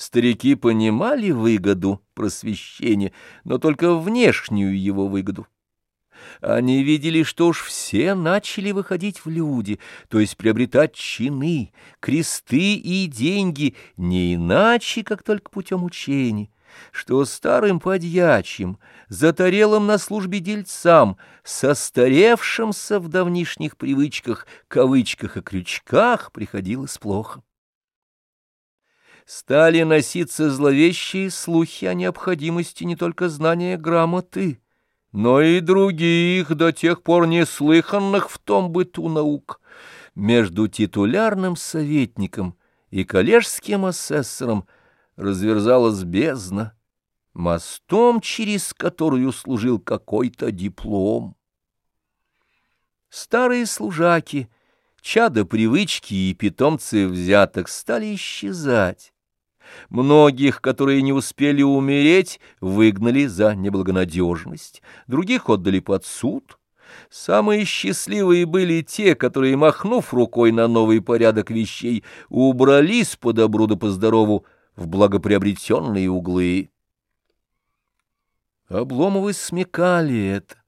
Старики понимали выгоду просвещения, но только внешнюю его выгоду. Они видели, что уж все начали выходить в люди, то есть приобретать чины, кресты и деньги не иначе, как только путем учений, что старым подьячим, затарелым на службе дельцам, состаревшимся в давнишних привычках, кавычках и крючках приходилось плохо стали носиться зловещие слухи о необходимости не только знания грамоты, но и других, до тех пор неслыханных в том быту наук. Между титулярным советником и коллежским асессором разверзалась бездна, мостом, через которую служил какой-то диплом. Старые служаки, чада привычки и питомцы взяток стали исчезать. Многих, которые не успели умереть, выгнали за неблагонадежность, других отдали под суд. Самые счастливые были те, которые, махнув рукой на новый порядок вещей, убрались по добру да по здорову в благоприобретенные углы. Обломовы смекали это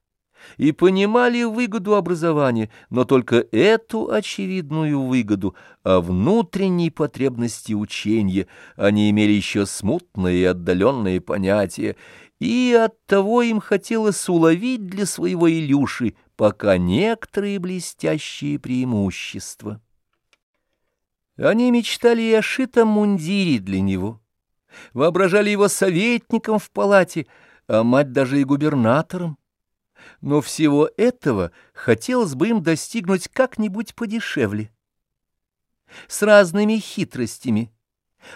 и понимали выгоду образования, но только эту очевидную выгоду, а внутренней потребности учения они имели еще смутные и отдаленные понятия, и оттого им хотелось уловить для своего Илюши пока некоторые блестящие преимущества. Они мечтали и о шитом мундире для него, воображали его советником в палате, а мать даже и губернатором но всего этого хотелось бы им достигнуть как-нибудь подешевле. С разными хитростями.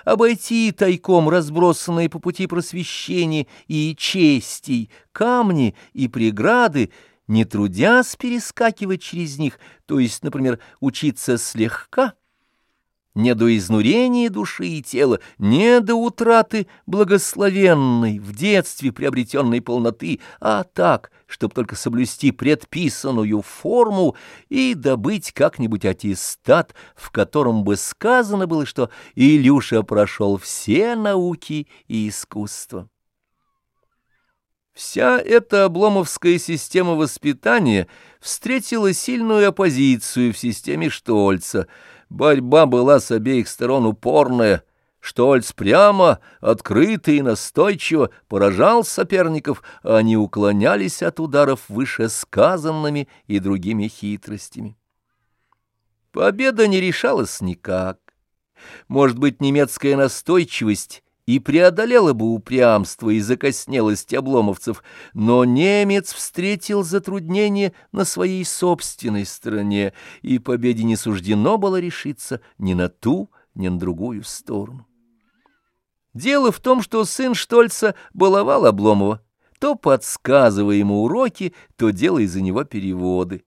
Обойти тайком разбросанные по пути просвещения и честей камни и преграды, не трудясь перескакивать через них, то есть, например, учиться слегка — не до изнурения души и тела, не до утраты благословенной, в детстве приобретенной полноты, а так, чтобы только соблюсти предписанную форму и добыть как-нибудь аттестат, в котором бы сказано было, что Илюша прошел все науки и искусства. Вся эта обломовская система воспитания встретила сильную оппозицию в системе Штольца — Борьба была с обеих сторон упорная. Штольц прямо, открыто и настойчиво поражал соперников, а они уклонялись от ударов вышесказанными и другими хитростями. Победа не решалась никак. Может быть, немецкая настойчивость и преодолела бы упрямство и закоснелость обломовцев, но немец встретил затруднение на своей собственной стороне, и победе не суждено было решиться ни на ту, ни на другую сторону. Дело в том, что сын Штольца баловал Обломова, то подсказывая ему уроки, то делая за него переводы.